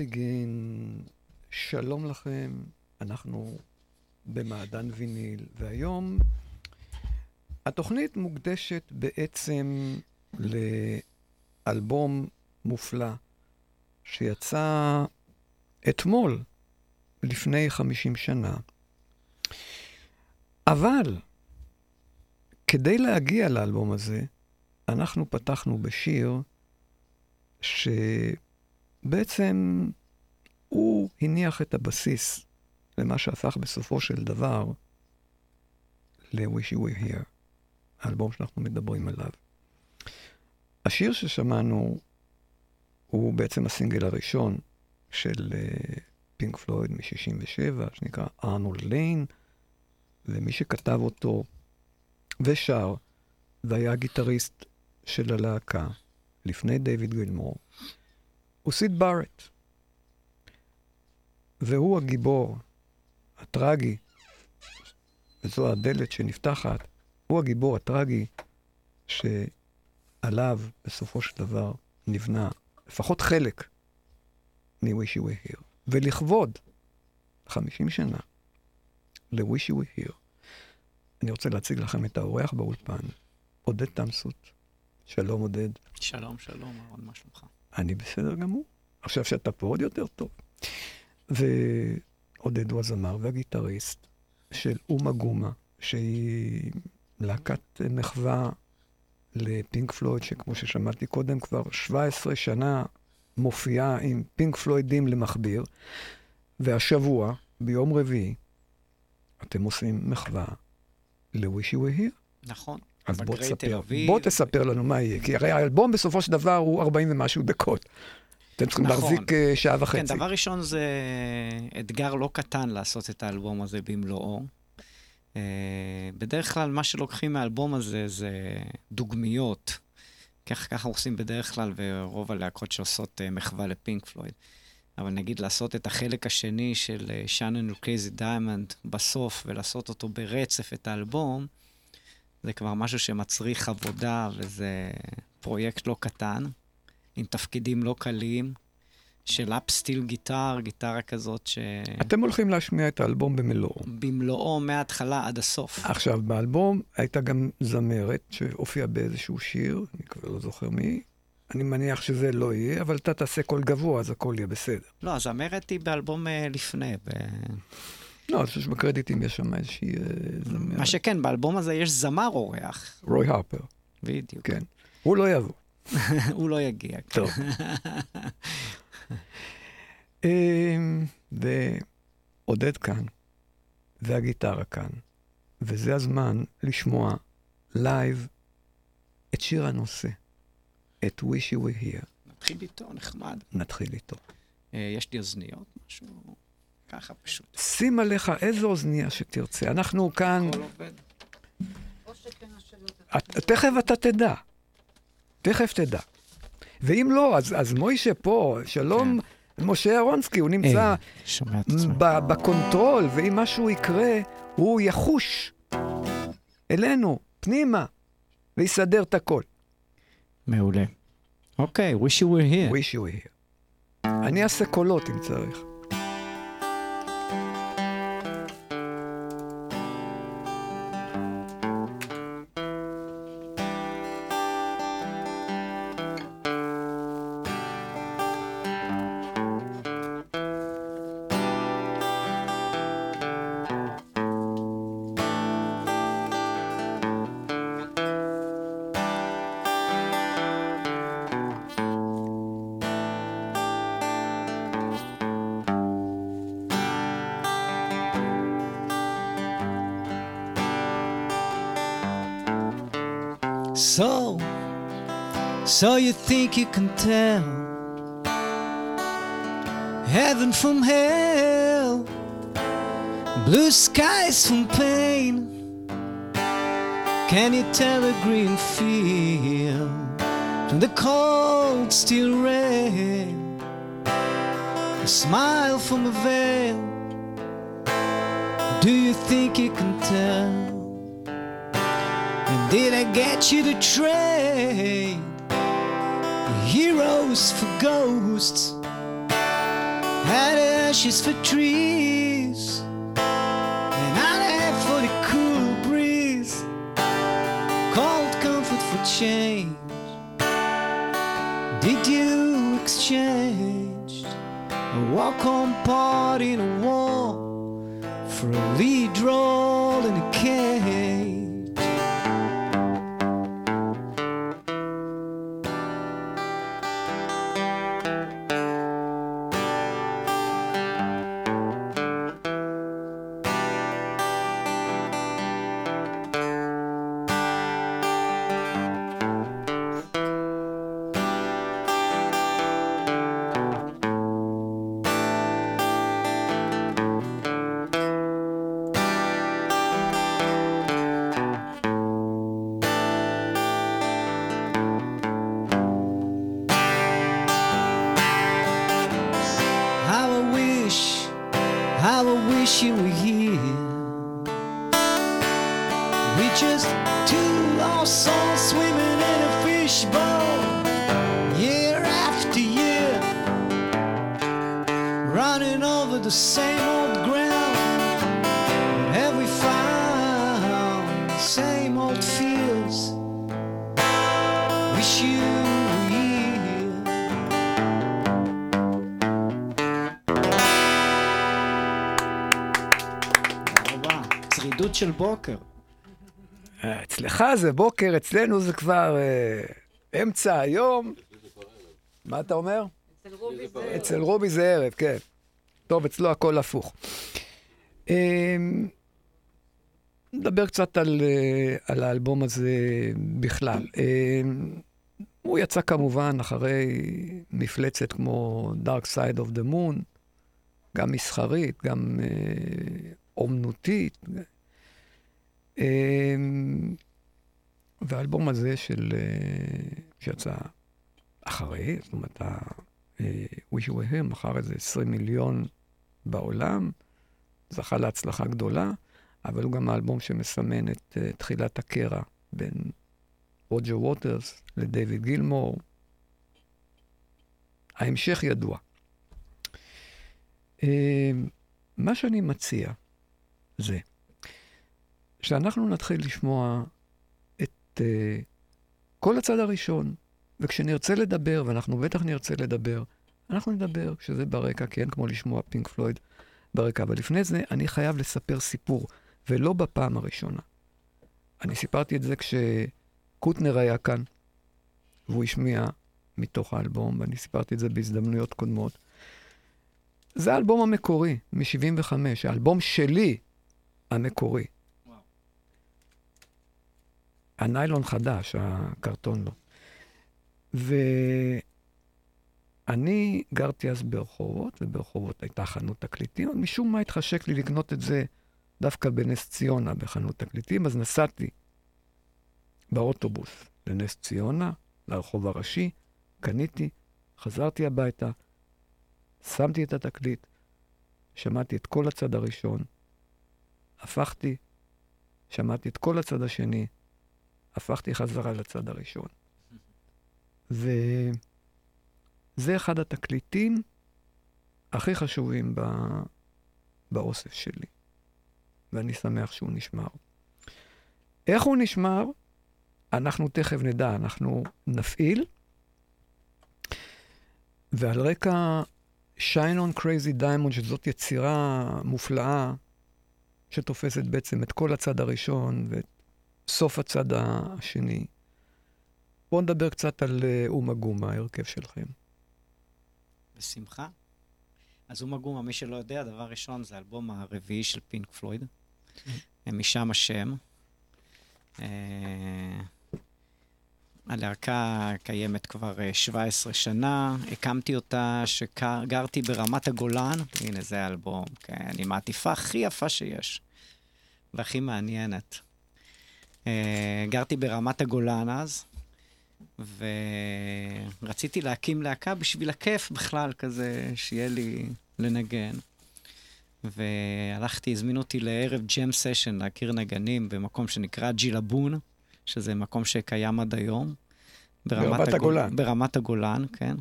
Again. שלום לכם, אנחנו במעדן ויניל, והיום התוכנית מוקדשת בעצם לאלבום מופלא שיצא אתמול, לפני 50 שנה. אבל כדי להגיע לאלבום הזה, אנחנו פתחנו בשיר שבעצם הוא הניח את הבסיס למה שהפך בסופו של דבר ל-Wish You Were Here, האלבום שאנחנו מדברים עליו. השיר ששמענו הוא בעצם הסינגל הראשון של פינק פלויד מ-67, שנקרא ארנולד ליין, ומי שכתב אותו ושר, והיה הגיטריסט של הלהקה, לפני דיוויד גילמור, הוא סיד בארט. והוא הגיבור הטרגי וזו הדלת שנפתחת, הוא הגיבור הטרגי שעליו בסופו של דבר נבנה לפחות חלק מ-Wish You Were Here. ולכבוד 50 שנה ל-Wish You Were Here, אני רוצה להציג לכם את האורח באולפן, עודד תמסות. שלום עודד. שלום, שלום, אהרון, מה שלומך? אני בסדר גמור. עכשיו שאתה פה עוד יותר טוב. ועודד הוא הזמר והגיטריסט של אומה גומה, שהיא להקת מחווה לפינק פלויד, שכמו ששמעתי קודם, כבר 17 שנה מופיעה עם פינק פלוידים למכביר, והשבוע, ביום רביעי, אתם עושים מחווה ל-Wish You Were Here. נכון. אז בוא תספר. בוא תספר לנו מה יהיה, כי הרי האלבום בסופו של דבר הוא 40 ומשהו דקות. אתם צריכים נכון. להחזיק אה, שעה וחצי. כן, דבר ראשון זה אתגר לא קטן לעשות את האלבום הזה במלואו. אה, בדרך כלל מה שלוקחים מהאלבום הזה זה דוגמיות. ככה, ככה עושים בדרך כלל, ורוב הלהקות שעושות אה, מחווה לפינק פלויד. אבל נגיד לעשות את החלק השני של Shine On You Crazy Diamond בסוף, ולעשות אותו ברצף, את האלבום, זה כבר משהו שמצריך עבודה, וזה פרויקט לא קטן, עם תפקידים לא קלים, של lap steel guitar, גיטרה כזאת אתם הולכים להשמיע את האלבום במלואו. שבמלואו מההתחלה עד הסוף. עכשיו, באלבום הייתה גם זמרת שהופיעה באיזשהו שיר, אני כבר לא זוכר מי. אני מניח שזה לא יהיה, אבל אתה תעשה קול גבוה, אז הכל יהיה בסדר. לא, הזמרת היא באלבום אה, לפני. ב... לא, אני חושב שבקרדיטים יש שם איזושהי אה. מה שכן, באלבום הזה יש זמר אורח. רוי הרפר, בדיוק. כן. הוא לא יבוא. הוא לא יגיע. טוב. אמ, ועודד כאן, והגיטרה כאן, וזה הזמן לשמוע live את שיר הנושא, את Wish You Were Here. נתחיל איתו, נחמד. נתחיל איתו. אה, יש לי אוזניות, משהו ככה פשוט. שים עליך איזו אוזנייה שתרצה. אנחנו כאן, תכף אתה תדע. תכף תדע. ואם לא, אז, אז מוישה פה, שלום, משה אהרונסקי, הוא נמצא עצמי. ב- בקונטרול, ואם משהו יקרה, הוא יחוש אלינו, פנימה, ויסדר את הכל. מעולה. אוקיי, wish you were here. wish you were here. אני אעשה קולות אם צריך. So you think you can tell heaven from hell, blue skies from pain? Can you tell a green field from the cold steel rain? A smile from a veil. Do you think you can tell? And did I get you to trade heroes for ghosts? Had ashes for trees, and I'd have for the cool breeze, cold comfort for change. Did you exchange a walk-on part in a war for a lead role in a זה בוקר, אצלנו זה כבר אה, אמצע היום. מה אתה אומר? אצל רובי זה ערב, כן. טוב, אצלו הכל הפוך. אה, נדבר קצת על, אה, על האלבום הזה בכלל. אה, הוא יצא כמובן אחרי מפלצת כמו Dark Side of the Moon, גם מסחרית, גם אה, אומנותית. אה, והאלבום הזה של, אה, שיצא אחרי, זאת אומרת, ה- אה, You Were Here מכר איזה 20 מיליון בעולם, זכה להצלחה גדולה, אבל הוא גם האלבום שמסמן את אה, תחילת הקרע בין רוג'ר ווטרס לדייוויד גילמור. ההמשך ידוע. מה שאני מציע זה שאנחנו נתחיל לשמוע uh, כל הצד הראשון, וכשנרצה לדבר, ואנחנו בטח נרצה לדבר, אנחנו נדבר כשזה ברקע, כי אין כמו לשמוע פינק פלויד ברקע. אבל לפני זה, אני חייב לספר סיפור, ולא בפעם הראשונה. אני סיפרתי את זה כשקוטנר היה כאן, והוא השמיע מתוך האלבום, ואני סיפרתי את זה בהזדמנויות קודמות. זה האלבום המקורי, מ-75, האלבום שלי המקורי. הניילון חדש, הקרטון לא. ואני גרתי אז ברחובות, וברחובות הייתה חנות תקליטים, אבל משום מה התחשק לי לקנות את זה דווקא בנס ציונה, בחנות תקליטים, אז נסעתי באוטובוס לנס ציונה, לרחוב הראשי, קניתי, חזרתי הביתה, שמתי את התקליט, שמעתי את כל הצד הראשון, הפכתי, שמעתי את כל הצד השני, הפכתי חזרה לצד הראשון. וזה אחד התקליטים הכי חשובים ב... באוסף שלי, ואני שמח שהוא נשמר. איך הוא נשמר? אנחנו תכף נדע, אנחנו נפעיל, ועל רקע Shine on Crazy Diamond, שזאת יצירה מופלאה, שתופסת בעצם את כל הצד הראשון ואת סוף הצד השני. בואו נדבר קצת על אה, אומה גומה, ההרכב שלכם. בשמחה. אז אומה גומה, מי שלא יודע, דבר ראשון, זה האלבום הרביעי של פינק פלויד. משם השם. אה, הלהקה קיימת כבר אה, 17 שנה, הקמתי אותה שגרתי ברמת הגולן, הנה זה האלבום, כן, עם העטיפה הכי יפה שיש, והכי מעניינת. אה, גרתי ברמת הגולן אז, ורציתי להקים להקה בשביל הכיף בכלל, כזה, שיהיה לי לנגן. והלכתי, הזמינו אותי לערב ג'ם סשן להכיר נגנים במקום שנקרא ג'ילבון, שזה מקום שקיים עד היום. ברמת הגול- הגולן. ברמת הגולן, כן.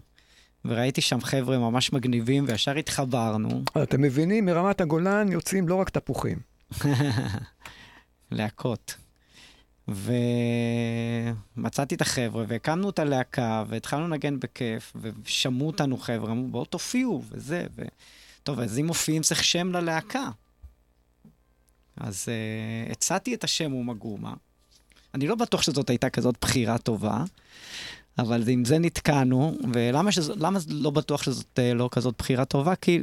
וראיתי שם חבר'ה ממש מגניבים, וישר התחברנו. אתם מבינים, מרמת הגולן יוצאים לא רק תפוחים. להקות. ומצאתי את החבר'ה, והקמנו את הלהקה, והתחלנו לנגן בכיף, ושמעו אותנו חבר'ה, אמרו, בואו תופיעו, וזה, ו... טוב, אז אם מופיעים צריך שם ללהקה. אז uh, הצעתי את השם אומה גומה. אני לא בטוח שזאת הייתה כזאת בחירה טובה, אבל עם זה נתקענו, ולמה שז... לא בטוח שזאת uh, לא כזאת בחירה טובה? כי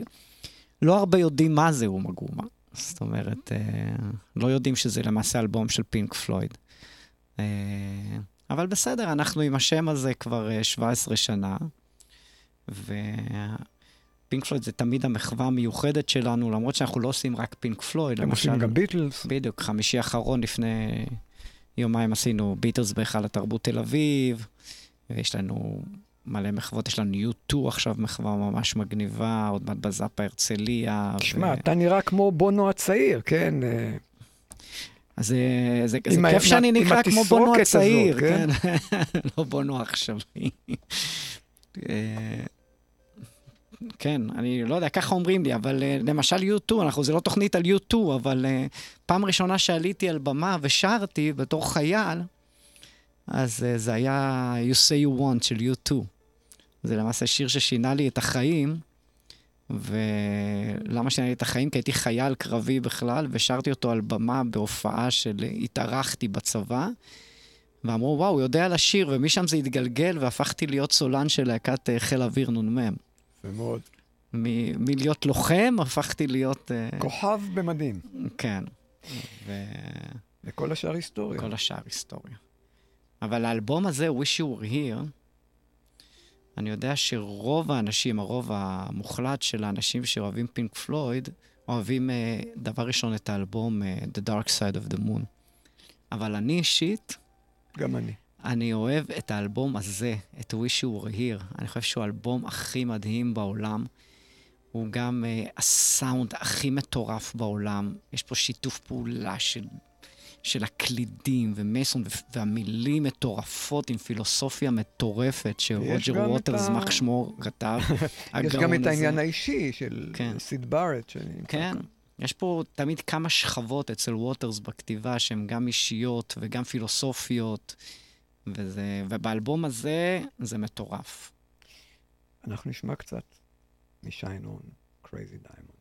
לא הרבה יודעים מה זה אומה גומה. זאת אומרת, אה, לא יודעים שזה למעשה אלבום של פינק פלויד. אה, אבל בסדר, אנחנו עם השם הזה כבר אה, 17 שנה, ופינק פלויד זה תמיד המחווה המיוחדת שלנו, למרות שאנחנו לא עושים רק פינק פלויד. הם עושים גם ביטלס. בדיוק, חמישי האחרון לפני יומיים עשינו ביטלס בהיכל התרבות תל אביב, ויש לנו מלא מחוות, יש לנו U2 עכשיו מחווה ממש מגניבה, עוד מעט בזאפה הרצליה. תשמע, אתה נראה כמו בונו הצעיר, כן? אה, אז זה, זה, זה עם כיף שאני נקרא כמו בונו התסרוקת הזאת, הצעיר, כן? כן? לא בונו העכשווי. אה, כן, אני לא יודע, ככה אומרים לי, אבל אה, למשל U2, אנחנו, זה לא תוכנית על U2, אבל אה, פעם ראשונה שעליתי על במה ושרתי בתור חייל, אז אה, זה היה You Say You Want של U2. זה למעשה שיר ששינה לי את החיים, ולמה שינה לי את החיים? כי הייתי חייל קרבי בכלל, ושרתי אותו על במה בהופעה של התארחתי בצבא, ואמרו, וואו, הוא יודע לשיר, ומשם זה התגלגל, והפכתי להיות סולן של להקת אה, חיל אוויר נ"מ. זה מאוד. מ- מלהיות לוחם, הפכתי להיות... אה, כוכב במדים, כן. וכל וכל השאר היסטוריה. השאר היסטוריה. אבל האלבום הזה, Wish You Were Here, אני יודע שרוב האנשים, הרוב המוחלט של האנשים שאוהבים פינק פלויד, אוהבים אה, דבר ראשון את האלבום אה, The Dark Side of the Moon. אבל אני אישית, גם אני. אני אוהב את האלבום הזה, את Wish You Were Here. אני חושב שהוא האלבום הכי מדהים בעולם. הוא גם uh, הסאונד הכי מטורף בעולם. יש פה שיתוף פעולה של, של הקלידים ומייסון, והמילים מטורפות עם פילוסופיה מטורפת שרוג'ר ווטרס, יימח שמו, כתב. יש גם את. העניין האישי של כן. סיד בארט. כן. יש פה תמיד כמה שכבות אצל ווטרס בכתיבה שהן גם אישיות וגם פילוסופיות, וזה, ובאלבום הזה זה מטורף. אנחנו נשמע קצת מ Shine On, Crazy Diamond.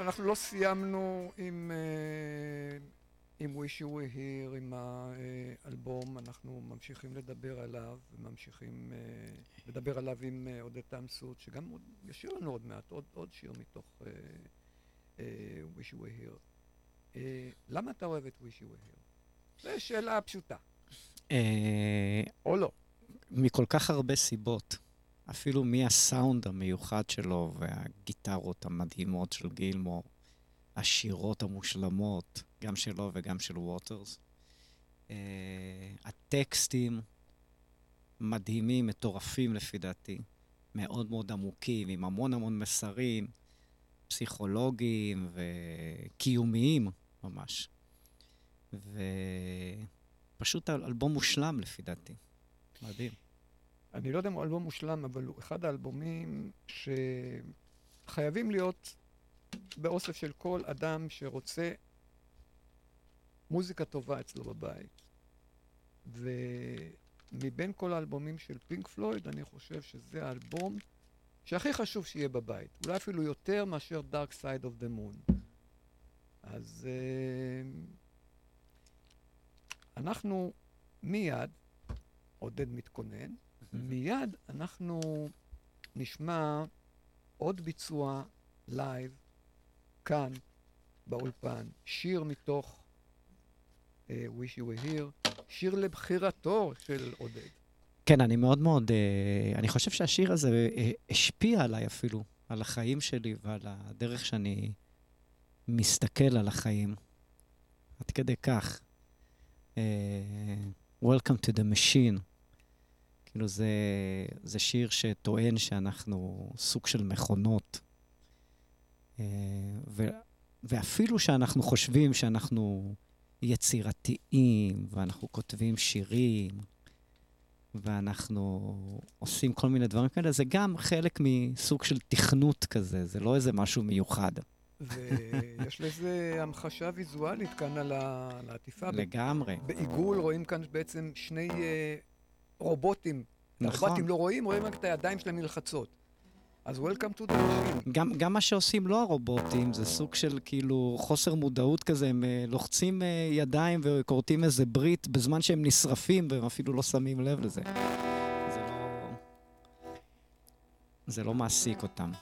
אנחנו לא סיימנו עם, אה, עם Wish You Were Here, עם האלבום, אנחנו ממשיכים לדבר עליו, וממשיכים אה, לדבר עליו עם אה, עודד תמסות, שגם עוד ישיר לנו עוד מעט, עוד, עוד שיר מתוך Wish You Were Here. למה אתה אוהב את Wish You Were Here? זו שאלה פשוטה, או לא. מכל כך הרבה סיבות. אפילו מהסאונד המיוחד שלו והגיטרות המדהימות של גילמור, השירות המושלמות, גם שלו וגם של ווטרס. אה, הטקסטים מדהימים, מטורפים לפי דעתי, מאוד מאוד עמוקים, עם המון המון מסרים פסיכולוגיים וקיומיים ממש. ופשוט אלבום מושלם לפי דעתי. מדהים. אני לא יודע אם הוא אלבום מושלם, אבל הוא אחד האלבומים שחייבים להיות באוסף של כל אדם שרוצה מוזיקה טובה אצלו בבית. ומבין כל האלבומים של פינק פלויד, אני חושב שזה האלבום שהכי חשוב שיהיה בבית. אולי אפילו יותר מאשר Dark Side of the Moon. אז uh, אנחנו מיד, עודד מתכונן, מיד אנחנו נשמע עוד ביצוע לייב כאן באולפן, שיר מתוך uh, Wish You Were Here, שיר לבחירתו של עודד. כן, אני מאוד מאוד, אה, אני חושב שהשיר הזה אה, השפיע עליי אפילו, על החיים שלי ועל הדרך שאני מסתכל על החיים. עד כדי כך. אה, Welcome to the machine. כאילו זה, זה שיר שטוען שאנחנו סוג של מכונות. אה, ו, ואפילו שאנחנו חושבים שאנחנו יצירתיים, ואנחנו כותבים שירים, ואנחנו עושים כל מיני דברים כאלה, זה גם חלק מסוג של תכנות כזה, זה לא איזה משהו מיוחד. ויש לזה המחשה ויזואלית כאן על העטיפה. לגמרי. בעיגול רואים כאן בעצם שני אה, רובוטים. נכון. הרובוטים לא רואים, רואים רק את הידיים שלהם נלחצות. אז Welcome to the machine. גם, גם מה שעושים לא הרובוטים, זה סוג של כאילו חוסר מודעות כזה, הם אה, לוחצים אה, ידיים וכורתים איזה ברית בזמן שהם נשרפים והם אפילו לא שמים לב לזה. זה לא... זה לא מעסיק אותם.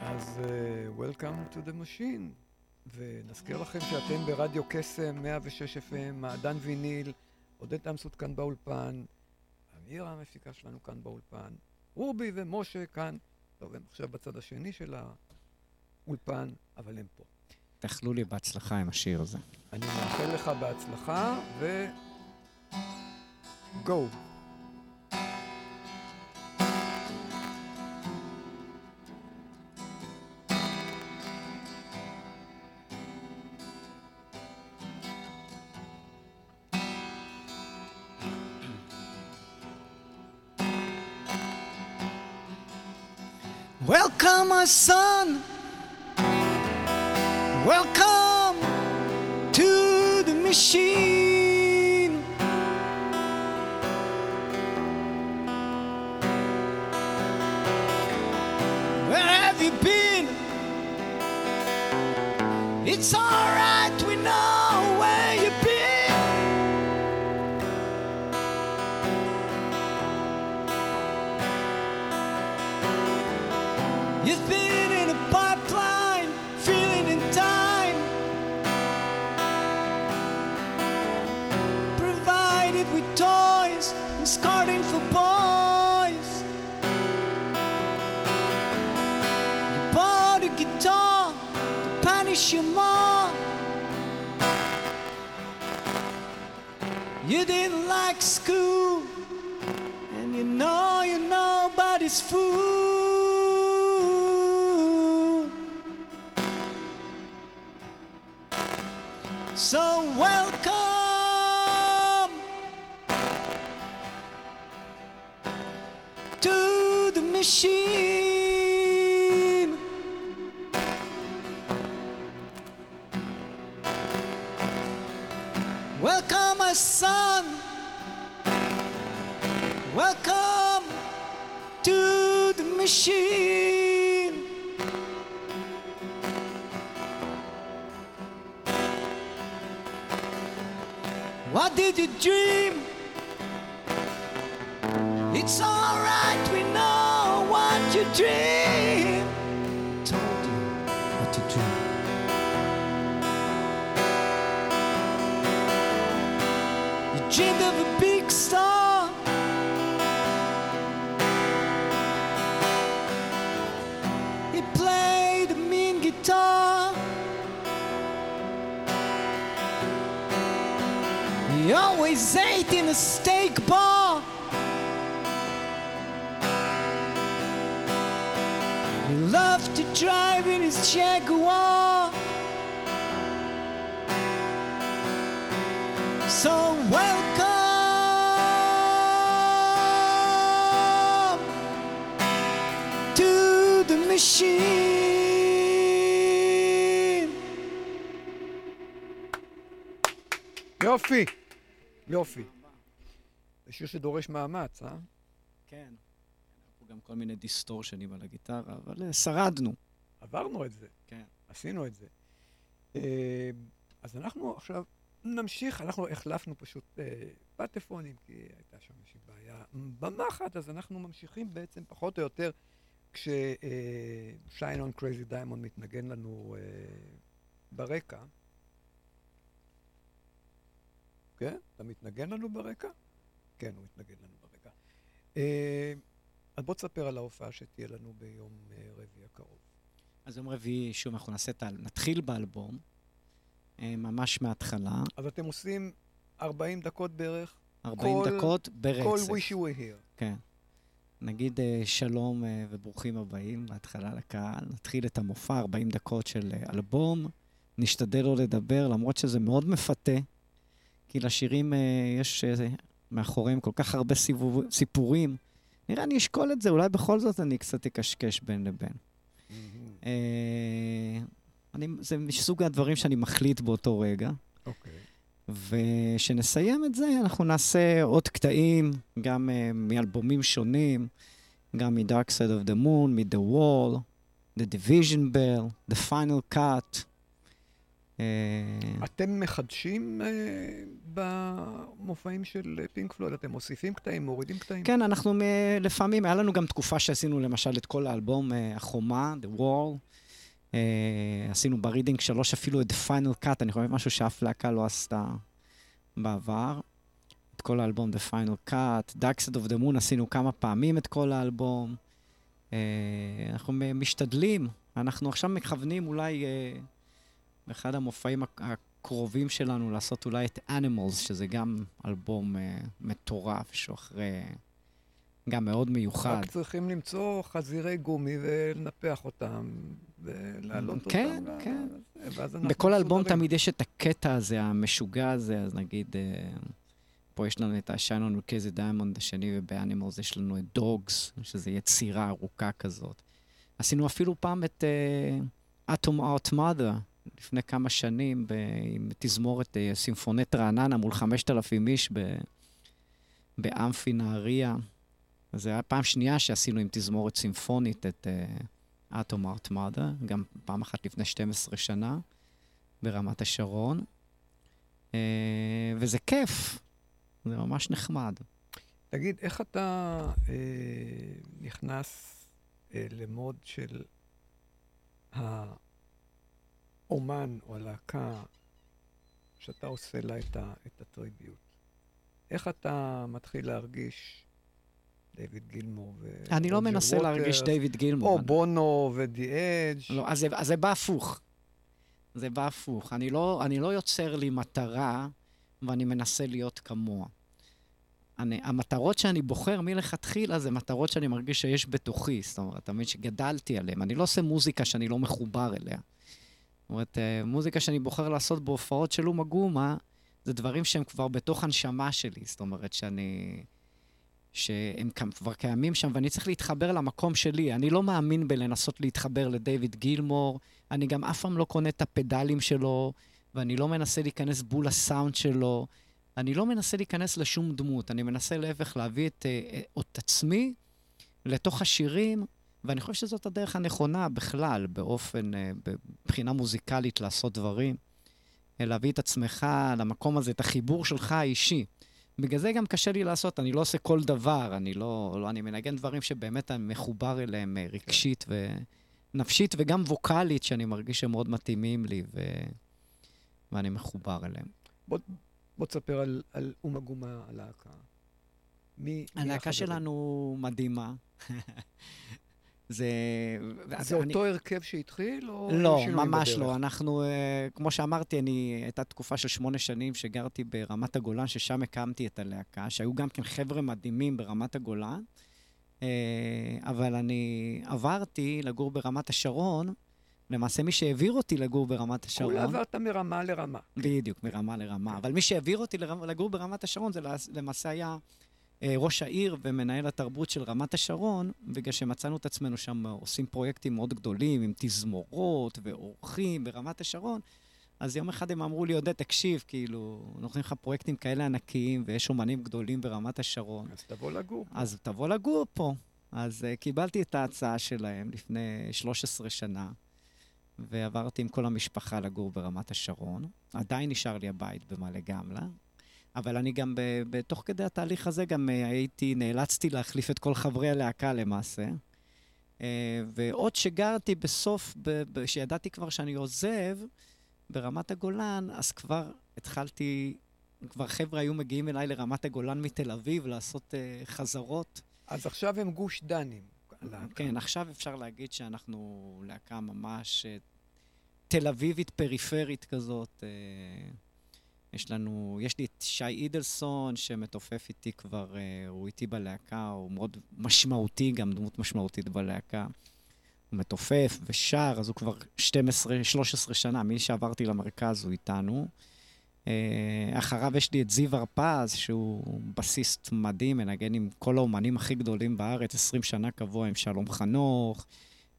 אז uh, Welcome to the machine. ונזכיר לכם שאתם ברדיו קסם 106 FM, מעדן ויניל, עודד עמסות כאן באולפן, אמירה המפיקה שלנו כאן באולפן, רובי ומשה כאן, טוב, הם עכשיו בצד השני של האולפן, אבל הם פה. תאכלו לי בהצלחה עם השיר הזה. אני מאחל לך בהצלחה, ו... גו. sun. Welcome to the machine. Skirting for boys. You bought a guitar to punish your mom. You didn't like school, and you know you're nobody's fool. So welcome to the machine. Welcome, my son. Welcome to the machine. What did you dream? It's alright, we know what you dream. Told you what you dream. You dreamed of a big star. He played a mean guitar. He always ate in a steak bar. Loved to drive in his Jaguar. So welcome to the machine. יופי, יופי. זה שיר שדורש מאמץ, אה? כן. גם כל מיני דיסטורשנים על הגיטרה, אבל אה, שרדנו. עברנו את זה. כן. עשינו את זה. אה, אז אנחנו עכשיו נמשיך, אנחנו החלפנו פשוט אה, פטפונים, כי הייתה שם איזושהי בעיה במחט, אז אנחנו ממשיכים בעצם פחות או יותר כש-Shine on Crazy Diamond מתנגן לנו ברקע. כן? אתה מתנגן לנו ברקע? כן, הוא מתנגן לנו ברקע. אז בוא תספר על ההופעה שתהיה לנו ביום אה, רביעי הקרוב. אז יום רביעי, שוב, אנחנו נעשה את ה... נתחיל באלבום, אה, ממש מההתחלה, אז אתם עושים 40 דקות בערך, 40 כל- דקות כל ברצף. wish you were here. כן. נגיד אה, שלום וברוכים הבאים בהתחלה לקהל. נתחיל את המופע, 40 דקות של אלבום. נשתדל לא לדבר, למרות שזה מאוד מפתה, כי לשירים יש מאחוריהם כל כך הרבה סיבוב, סיפורים. נראה, אני אשקול את זה, אולי בכל זאת אני קצת אקשקש בין לבין. אה, אני, זה מסוג הדברים שאני מחליט באותו רגע. אוקיי. וכשנסיים את זה, אנחנו נעשה עוד קטעים, גם uh, מאלבומים שונים, גם מ-Dark Side of the Moon, מ-The Wall, The Division Bell, The Final Cut. Uh, אתם מחדשים אה, במופעים של פינק פלויד? אתם מוסיפים קטעים, מורידים קטעים? כן, אנחנו מ- לפעמים, היה לנו גם תקופה שעשינו למשל את כל האלבום, החומה, The Wall. עשינו ברידינג שלוש אפילו את The Final Cut, אני חושב משהו שאף להקה לא עשתה בעבר. את כל האלבום The Final Cut, Dark Side of the Moon עשינו כמה פעמים את כל האלבום. אנחנו משתדלים, אנחנו עכשיו מכוונים אולי באחד המופעים הק- הקרובים שלנו לעשות אולי את Animals, שזה גם אלבום uh, מטורף, שהוא אחרי... גם מאוד מיוחד. רק צריכים למצוא חזירי גומי ולנפח אותם, ולהעלות אותם. כן, ל- כן. אנחנו בכל אלבום מסודרים. תמיד יש את הקטע הזה, המשוגע הזה, אז נגיד, אה, פה יש לנו את ה-Shine on Rukezi Diamond השני, ובאנימלס יש לנו את דוגס, שזה יצירה ארוכה כזאת. עשינו אפילו פעם את uh, Atom Art Mother, לפני כמה שנים, ב- עם תזמורת uh, סימפונט רעננה מול 5,000 איש ב- באמפי נהריה. זו הייתה פעם שנייה שעשינו עם תזמורת סימפונית את Atom Art Mother, גם פעם אחת לפני 12 שנה, ברמת השרון. Uh, וזה כיף, זה ממש נחמד. תגיד, איך אתה אה, נכנס אה, למוד של האומן או הלהקה שאתה עושה לה את, ה, את הטריביוט? איך אתה מתחיל להרגיש דיוויד גילמור ו... אני לא מנסה להרגיש ווטרס, דיוויד גילמור. או אני- בונו ודי אדג'. לא, אז זה, אז זה בא הפוך. זה בא הפוך. אני לא, אני לא יוצר לי מטרה ואני מנסה להיות כמוה. אני, המטרות שאני בוחר מלכתחילה זה מטרות שאני מרגיש שיש בתוכי. זאת אומרת, אתה מבין שגדלתי עליהן. אני לא עושה מוזיקה שאני לא מחובר אליה. זאת אומרת, אה, מוזיקה שאני בוחר לעשות בהופעות של אומה גומה, זה דברים שהם כבר בתוך הנשמה שלי. זאת אומרת, שאני... שהם כבר קיימים שם, ואני צריך להתחבר למקום שלי. אני לא מאמין בלנסות להתחבר לדיוויד גילמור, אני גם אף פעם לא קונה את הפדלים שלו, ואני לא מנסה להיכנס בול הסאונד שלו. אני לא מנסה להיכנס לשום דמות, אני מנסה להפך להביא את, אה, את עצמי לתוך השירים, ואני חושב שזאת הדרך הנכונה בכלל, באופן, אה, מבחינה מוזיקלית לעשות דברים. אה, להביא את עצמך למקום הזה, את החיבור שלך האישי. בגלל זה גם קשה לי לעשות, אני לא עושה כל דבר, אני לא, לא אני מנגן דברים שבאמת אני מחובר אליהם אה, רגשית ונפשית וגם ווקאלית, שאני מרגיש שהם מאוד מתאימים לי ו... ואני מחובר אליהם. בוא תספר על, על אומה גומה, הלהקה. מי, הלהקה? שלנו מדהימה. זה... זה אני- אותו הרכב שהתחיל, או לא, ממש בדרך? לא. אנחנו, אה, כמו שאמרתי, אני, הייתה תקופה של שמונה שנים שגרתי ברמת הגולן, ששם הקמתי את הלהקה, שהיו גם כן חבר'ה מדהימים ברמת הגולן, אה, אבל אני עברתי לגור ברמת השרון, למעשה מי שהעביר אותי לגור ברמת השרון... כולה עברת מרמה לרמה. בדיוק, מרמה לרמה. אבל מי שהעביר אותי לגור ברמת השרון, זה למעשה- היה ראש העיר ומנהל התרבות של רמת השרון, בגלל שמצאנו את עצמנו שם עושים פרויקטים מאוד גדולים עם תזמורות ואורחים ברמת השרון. אז יום אחד הם אמרו לי, עודד, תקשיב, כאילו, נותנים לך פרויקטים כאלה ענקיים, ויש אומנים גדולים ברמת השרון. אז תבוא לגור. פה. אז תבוא לגור פה. אז uh, קיבלתי את ההצעה שלהם לפני 13 שנה, ועברתי עם כל המשפחה לגור ברמת השרון. עדיין נשאר לי הבית במעלה גמלה, אבל אני גם, בתוך כדי התהליך הזה, גם uh, הייתי, נאלצתי להחליף את כל חברי הלהקה למעשה. Uh, ועוד שגרתי בסוף, ב- ב- שידעתי כבר שאני עוזב, ברמת הגולן, אז כבר התחלתי, כבר חבר'ה היו מגיעים אליי לרמת הגולן מתל אביב לעשות uh, חזרות. אז עכשיו הם גוש דנים. כן, עכשיו אפשר להגיד שאנחנו להקה ממש אה, תל אביבית פריפרית כזאת. אה, יש לנו, יש לי את שי אידלסון שמתופף איתי כבר, אה, הוא איתי בלהקה, הוא מאוד משמעותי, גם דמות משמעותית בלהקה. הוא מתופף ושר, אז הוא כבר 12-13 שנה, מי שעברתי למרכז הוא איתנו. אה, אחריו יש לי את זיו הרפז, שהוא בסיסט מדהים, מנגן עם כל האומנים הכי גדולים בארץ, 20 שנה קבוע עם שלום חנוך,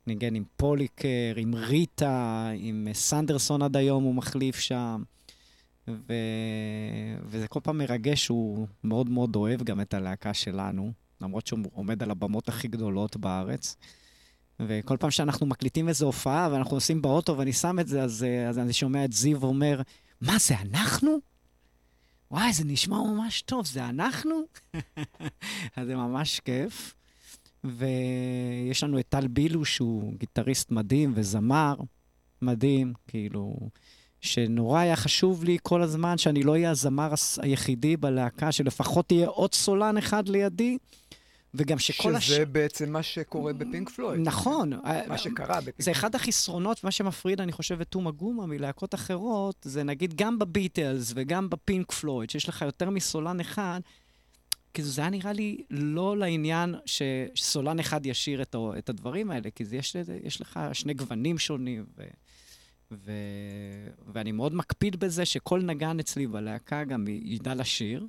ניגן עם פוליקר, עם ריטה, עם אה, סנדרסון עד היום הוא מחליף שם. ו... וזה כל פעם מרגש, הוא מאוד מאוד אוהב גם את הלהקה שלנו, למרות שהוא עומד על הבמות הכי גדולות בארץ. וכל פעם שאנחנו מקליטים איזו הופעה ואנחנו נוסעים באוטו ואני שם את זה, אז, אז אני שומע את זיו אומר, מה, זה אנחנו? וואי, זה נשמע ממש טוב, זה אנחנו? אז זה ממש כיף. ויש לנו את טל בילו, שהוא גיטריסט מדהים וזמר מדהים, כאילו, שנורא היה חשוב לי כל הזמן שאני לא אהיה הזמר היחידי בלהקה, שלפחות יהיה עוד סולן אחד לידי, וגם שכל הש... שזה בעצם מה שקורה בפינק פלויד. נכון. מה שקרה בפינק זה אחד החסרונות, מה שמפריד, אני חושב, את תומה גומה מלהקות אחרות, זה נגיד גם בביטלס וגם בפינק פלויד, שיש לך יותר מסולן אחד, כי זה היה נראה לי לא לעניין שסולן אחד ישיר את, את הדברים האלה, כי יש, יש לך שני גוונים שונים, ו, ו, ואני מאוד מקפיד בזה שכל נגן אצלי בלהקה גם ידע לשיר.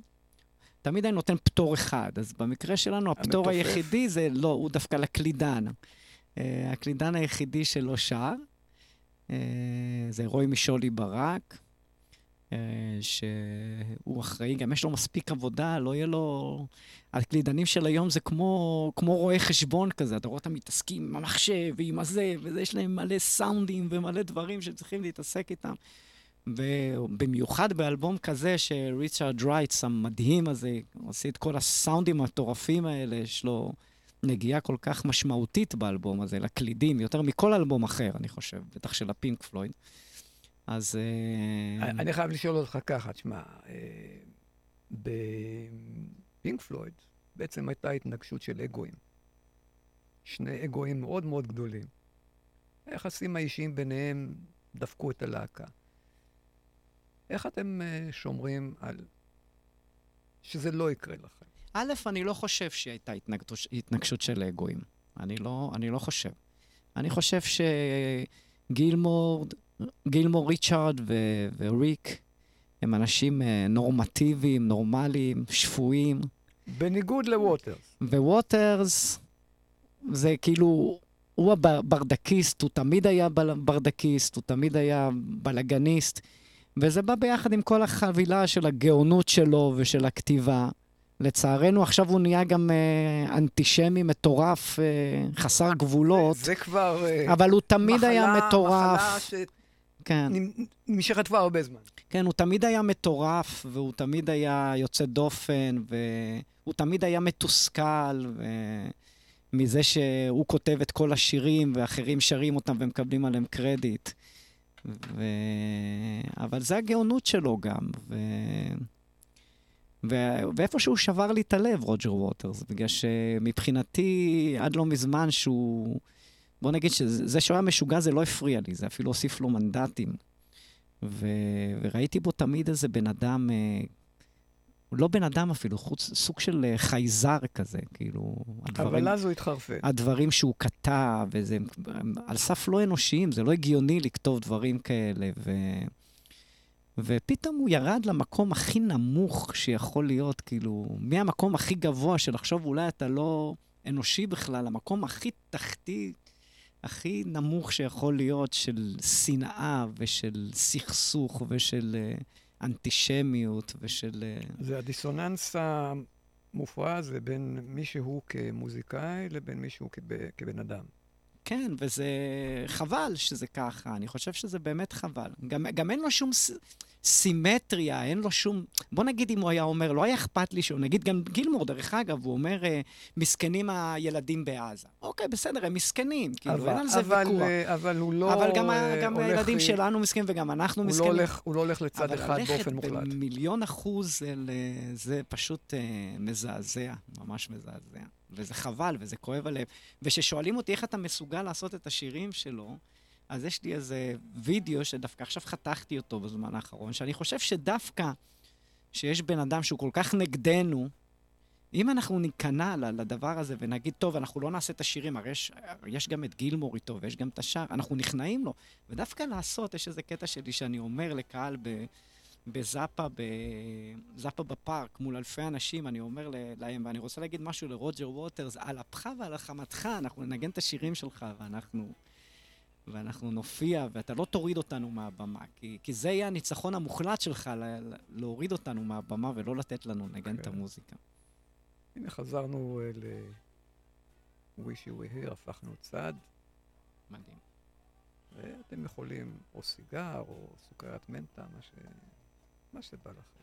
תמיד אני נותן פטור אחד, אז במקרה שלנו הפטור המתופף. היחידי זה, לא, הוא דווקא לקלידן. Uh, הקלידן היחידי שלא שר, uh, זה רוי משולי ברק, שהוא אחראי, גם יש לו מספיק עבודה, לא יהיה לו... הקלידנים של היום זה כמו, כמו רואה חשבון כזה, אתה רואה אותם מתעסקים עם המחשב ועם הזה, ויש להם מלא סאונדים ומלא דברים שצריכים להתעסק איתם. ובמיוחד באלבום כזה, שריצ'רד רייט המדהים הזה, עושה את כל הסאונדים המטורפים האלה, יש לו נגיעה כל כך משמעותית באלבום הזה, לקלידים, יותר מכל אלבום אחר, אני חושב, בטח של הפינק פלויד. אז... אה, אני חייב לשאול אותך ככה, תשמע, אה, בפינק פלויד בעצם הייתה התנגשות של אגואים. שני אגואים מאוד מאוד גדולים. היחסים האישיים ביניהם דפקו את הלהקה. איך אתם אה, שומרים על... שזה לא יקרה לכם? א', אני לא חושב שהייתה התנגשות של אגואים. אני לא, אני לא חושב. אני חושב שגילמור, גילמור ריצ'ארד ו- וריק הם אנשים אה, נורמטיביים, נורמליים, שפויים, בניגוד לווטרס. וווטרס זה כאילו, הוא הברדקיסט, הוא תמיד היה בל- ברדקיסט, הוא תמיד היה בלאגניסט, וזה בא ביחד עם כל החבילה של הגאונות שלו ושל הכתיבה. לצערנו, עכשיו הוא נהיה גם אה, אנטישמי מטורף, אה, חסר גבולות, זה כבר... אה, אבל הוא תמיד היה מחלה- מטורף. מחלה כן. שנמשכת כבר הרבה זמן. כן, הוא תמיד היה מטורף, והוא תמיד היה יוצא דופן, והוא תמיד היה מתוסכל, ו... מזה שהוא כותב את כל השירים, ואחרים שרים אותם ומקבלים עליהם קרדיט. ו... אבל זה הגאונות שלו גם. ו... ו... ואיפשהו שבר לי את הלב, רוג'ר ווטרס, בגלל שמבחינתי, עד לא מזמן שהוא... בוא נגיד שזה שהוא היה משוגע זה לא הפריע לי, זה אפילו הוסיף לו מנדטים. ו... וראיתי בו תמיד איזה בן אדם, אה, לא בן אדם אפילו, חוץ, סוג של אה, חייזר כזה, כאילו, הדברים, אבל אז הוא התחרפן. הדברים שהוא כתב, וזה הם על סף לא אנושיים, זה לא הגיוני לכתוב דברים כאלה, ו... ופתאום הוא ירד למקום הכי נמוך שיכול להיות, כאילו, מהמקום הכי גבוה של לחשוב אולי אתה לא אנושי בכלל, המקום הכי תחתי, הכי נמוך שיכול להיות של שנאה ושל סכסוך ושל uh, אנטישמיות ושל... Uh, זה הדיסוננס המופרע הזה בין מישהו כמוזיקאי לבין מישהו כב, כבן אדם. כן, וזה חבל שזה ככה, אני חושב שזה באמת חבל. גם, גם אין לו שום ס... סימטריה, אין לו שום... בוא נגיד אם הוא היה אומר, לא היה אכפת לי שהוא... נגיד גם גילמור, דרך אגב, הוא אומר, אה, מסכנים הילדים בעזה. אוקיי, בסדר, הם מסכנים, כאילו, אבל, אין על זה אבל, ויכוח. אה, אבל הוא לא אבל גם, אה, גם הילדים שלנו מסכנים וגם אנחנו הוא לא, מסכנים. הולך, הוא לא הולך לצד אחד באופן מוחלט. אבל ללכת במיליון אחוז זה, זה פשוט אה, מזעזע, ממש מזעזע. וזה חבל וזה כואב הלב. וכששואלים אותי איך אתה מסוגל לעשות את השירים שלו, אז יש לי איזה וידאו שדווקא עכשיו חתכתי אותו בזמן האחרון, שאני חושב שדווקא שיש בן אדם שהוא כל כך נגדנו, אם אנחנו ניכנע לדבר הזה ונגיד, טוב, אנחנו לא נעשה את השירים, הרי יש, יש גם את גילמור איתו ויש גם את השאר, אנחנו נכנעים לו. ודווקא לעשות, יש איזה קטע שלי שאני אומר לקהל ב, בזאפה, בזאפה בפארק, מול אלפי אנשים, אני אומר להם, ואני רוצה להגיד משהו לרוג'ר ווטרס, על אפך ועל חמתך, אנחנו ננגן את השירים שלך, ואנחנו, ואנחנו נופיע, ואתה לא תוריד אותנו מהבמה, כי, כי זה יהיה הניצחון המוחלט שלך, ל- ל- להוריד אותנו מהבמה ולא לתת לנו לנגן את כן. המוזיקה. הנה חזרנו אה, ל... wish you were here, הפכנו צד, מדהים. ואתם יכולים או סיגר או סוכריית מנטה, מה, ש... מה שבא לכם.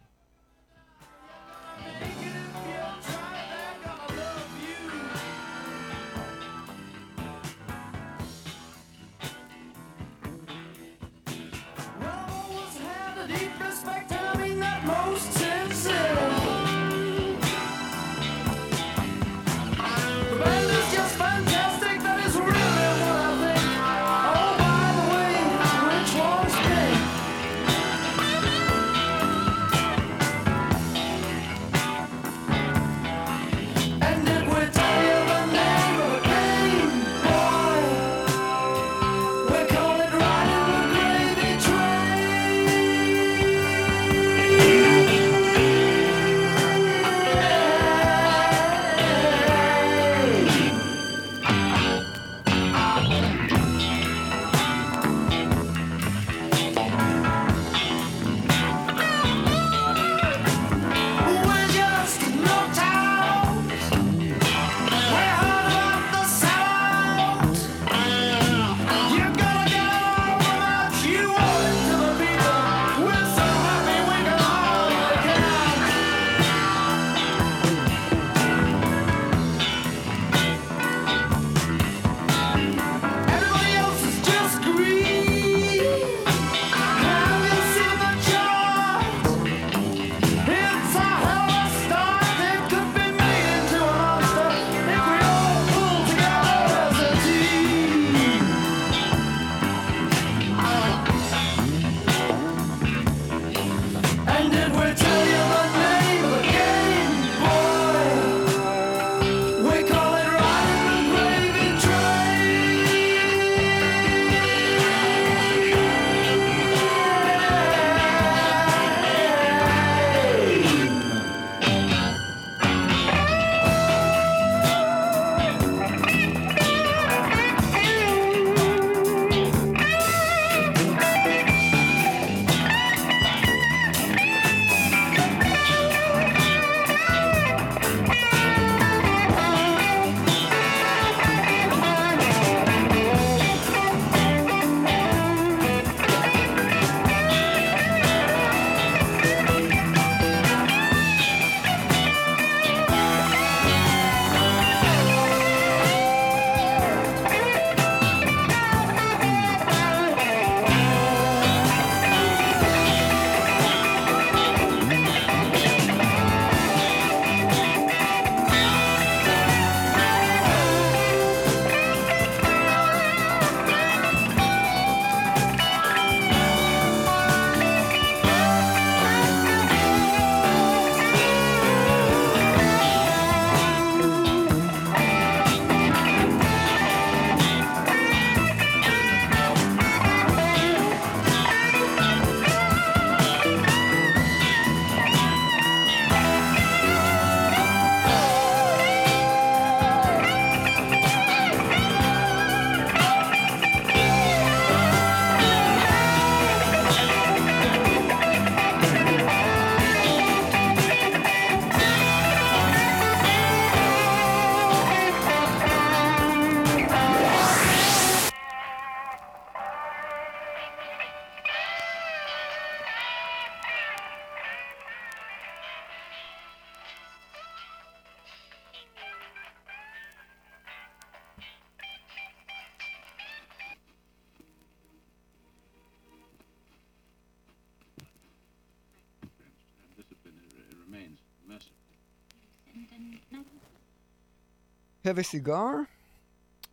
A cigar,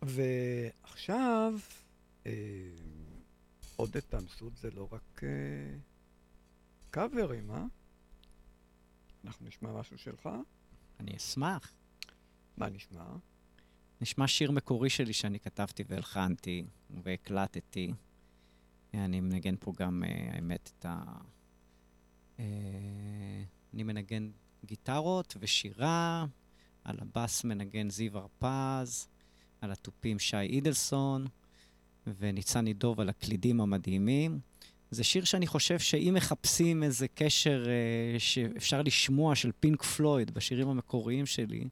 ועכשיו, אה, עוד התאמסות זה לא רק אה, קאברים, אה? אנחנו נשמע משהו שלך? אני אשמח. מה נשמע? נשמע שיר מקורי שלי שאני כתבתי והלחנתי והקלטתי. אני מנגן פה גם, אה, האמת, את אה, אני מנגן גיטרות ושירה, על הבאס מנגן זיו הרפז, על התופים שי אידלסון, וניצן עידוב על הקלידים המדהימים. זה שיר שאני חושב שאם מחפשים איזה קשר אה, שאפשר לשמוע של פינק פלויד בשירים המקוריים שלי,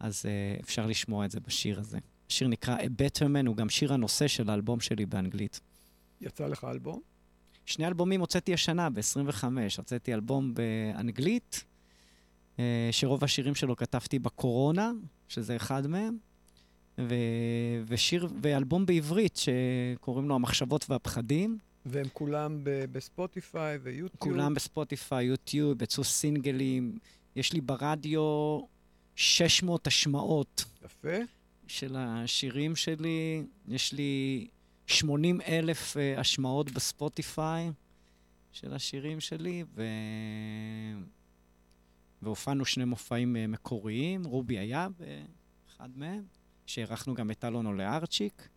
אז אה, אפשר לשמוע את זה בשיר הזה. השיר נקרא A Better Man, הוא גם שיר הנושא של האלבום שלי באנגלית. יצא לך אלבום? שני אלבומים הוצאתי השנה, ב-25. הוצאתי אלבום באנגלית, שרוב השירים שלו כתבתי בקורונה, שזה אחד מהם, ו- ושיר, ואלבום בעברית שקוראים לו המחשבות והפחדים. והם כולם ב- בספוטיפיי ויוטיוב? כולם בספוטיפיי, יוטיוב, יצאו סינגלים. יש לי ברדיו 600 השמעות יפה. של השירים שלי. יש לי 80 אלף uh, השמעות בספוטיפיי של השירים שלי, ו... והופענו שני מופעים uh, מקוריים. רובי היה באחד מהם, שאירחנו גם את אלון אולארצ'יק,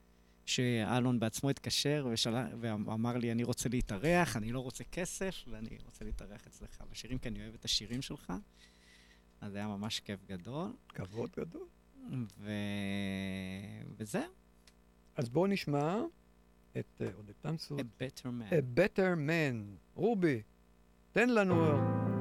שאלון בעצמו התקשר ושאל... ואמר לי, אני רוצה להתארח, אני לא רוצה כסף, ואני רוצה להתארח אצלך בשירים, כי אני אוהב את השירים שלך. אז זה היה ממש כיף גדול. כבוד גדול. ו... וזהו, אז בואו נשמע את אה, עודד טמסות. a better man. A Better Man. רובי, תן לנו...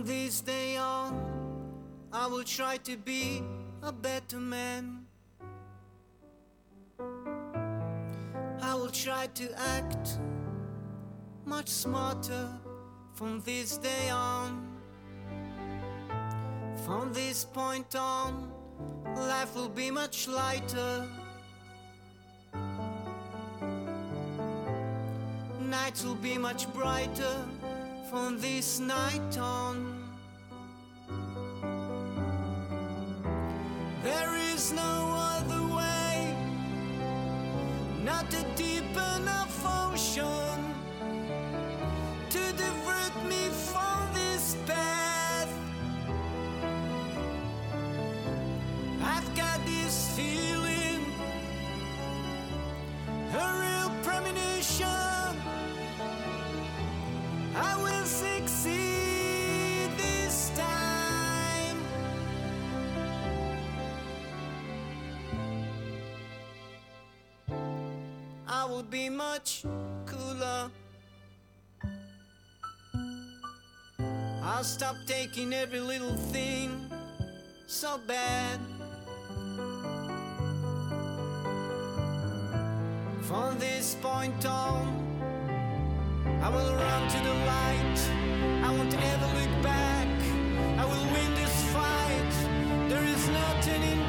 From this day on, I will try to be a better man. I will try to act much smarter from this day on. From this point on, life will be much lighter. Nights will be much brighter from this night on. there's no I'll stop taking every little thing so bad. From this point on, I will run to the light. I won't ever look back. I will win this fight. There is no turning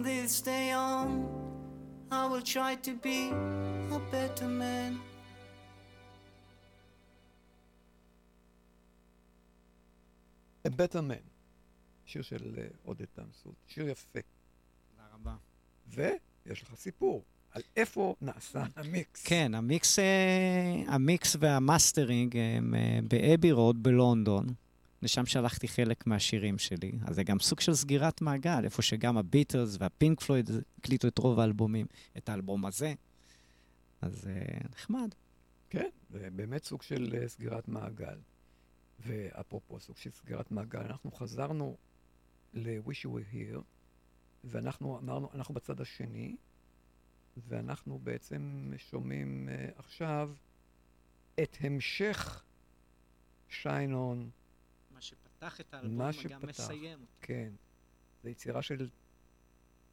From this day on, I will try to be a better man. A Better Man. שיר של אה, עודד טמסות. שיר יפה. תודה רבה. ויש לך סיפור על איפה נעשה המיקס. כן, המיקס, אה, המיקס והמאסטרינג הם אה, ב Abbey Road בלונדון. לשם שלחתי חלק מהשירים שלי. אז זה גם סוג של סגירת מעגל, איפה שגם הביטלס והפינק פלויד הקליטו את רוב האלבומים, את האלבום הזה. אז אה, נחמד. כן, זה באמת סוג של אה, סגירת מעגל. ואפרופו סוג של סגירת מעגל, אנחנו חזרנו ל-Wish You Were Here, ואנחנו אמרנו, אנחנו בצד השני, ואנחנו בעצם שומעים אה, עכשיו את המשך שיין און, מה שפתח את האלבום, מה גם שפתח. מסיים אותו. כן. זו יצירה של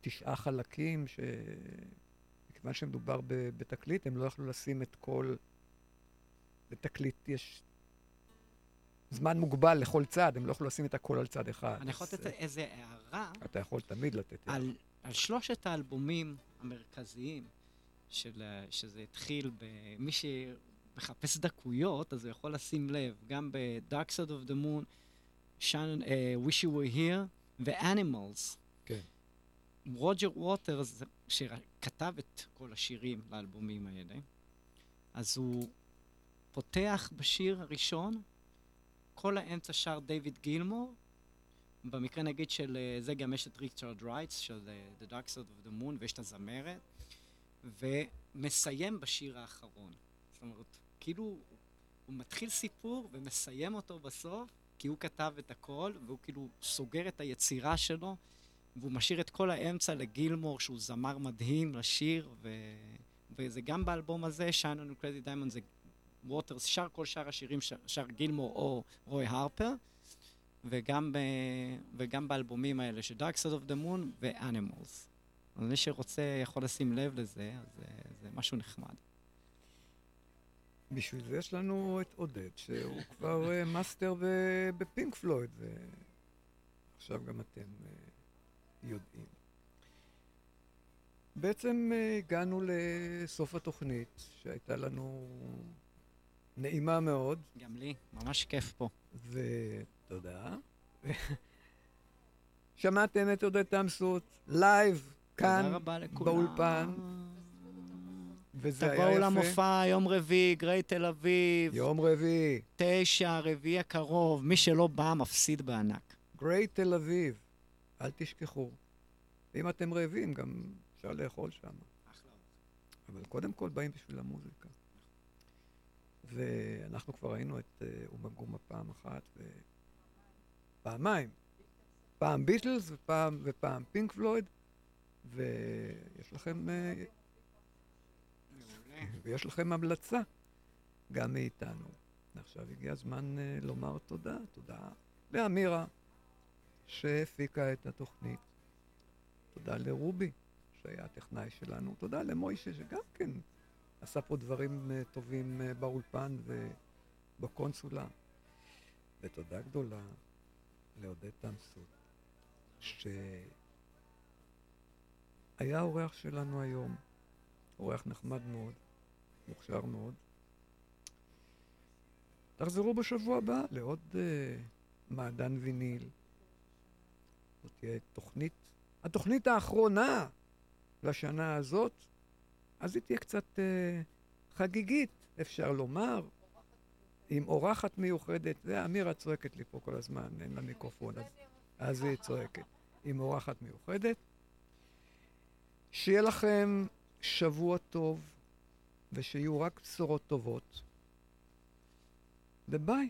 תשעה חלקים, שמכיוון שמדובר ב- בתקליט, הם לא יכלו לשים את כל... בתקליט יש זמן מוגבל לכל צד, הם לא יכלו לשים את הכל על צד אחד. אני יכול אז, לתת אה, איזה הערה אתה יכול תמיד לתת... על, על שלושת האלבומים המרכזיים, של, ה- שזה התחיל במי שמחפש דקויות, אז הוא יכול לשים לב, גם ב-Dark Side of the Moon, Shannon, uh, Wish You Were Here ו-Animals. כן. רוג'ר ווטרס, שכתב את כל השירים לאלבומים האלה, אז הוא פותח בשיר הראשון, כל האמצע שר דיוויד גילמור, במקרה נגיד של אה, זה גם יש את ריצ'רד רייט, של אה, The Dark Side of the Moon, ויש את הזמרת, ומסיים בשיר האחרון. זאת אומרת, כאילו, הוא מתחיל סיפור ומסיים אותו בסוף, כי הוא כתב את הכל, והוא כאילו סוגר את היצירה שלו, והוא משאיר את כל האמצע לגילמור, שהוא זמר מדהים לשיר, ו... וזה גם באלבום הזה, Shine On You Crazy Diamond זה ווטרס, שר כל שאר השירים, שר, שר גילמור או רוי הרפר, וגם, ב... וגם באלבומים האלה של Dark Side of the Moon ו-Animals. אז מי שרוצה יכול לשים לב לזה, אז זה, זה משהו נחמד. בשביל זה יש לנו את עודד, שהוא כבר אה, מאסטר בפינק פלויד, ועכשיו גם אתם אה, יודעים. בעצם אה, הגענו לסוף התוכנית, שהייתה לנו נעימה מאוד, גם לי, ממש כיף פה. ותודה. שמעתם את עודד תמסות, לייב, כאן, תודה רבה לכולם. באולפן, וזה היה תבואו יפה. למופע, יום רביעי, גריי תל אביב, יום רביעי, תשע, רביעי הקרוב. מי שלא בא, מפסיד בענק. גריי תל אביב, אל תשכחו. אם אתם רעבים, גם אפשר לאכול שם. אבל קודם כל באים בשביל המוזיקה. ואנחנו כבר ראינו את אה, אומה גומה פעם אחת, ופעמיים. פעם ביטלס ופעם, ופעם פינק פלויד, ויש לכם, אה, ויש לכם המלצה גם מאיתנו. עכשיו הגיע הזמן אה, לומר תודה. תודה לאמירה, שהפיקה את התוכנית. תודה לרובי, שהיה הטכנאי שלנו. תודה למוישה, שגם כן עשה פה דברים אה, טובים אה, באולפן ובקונסולה. ותודה גדולה לעודד תמסות, שהיה האורח שלנו היום. אורח נחמד מאוד, מוכשר מאוד. תחזרו בשבוע הבא לעוד uh, מעדן ויניל. זאת תהיה תוכנית, התוכנית האחרונה לשנה הזאת, אז היא תהיה קצת uh, חגיגית, אפשר לומר, עם אורחת מיוחדת. זה אמירה צועקת לי פה כל הזמן, אין לה מיקרופון, אז, אז היא צועקת. עם אורחת מיוחדת. שיהיה לכם שבוע טוב, ושיהיו רק בשורות טובות. וביי.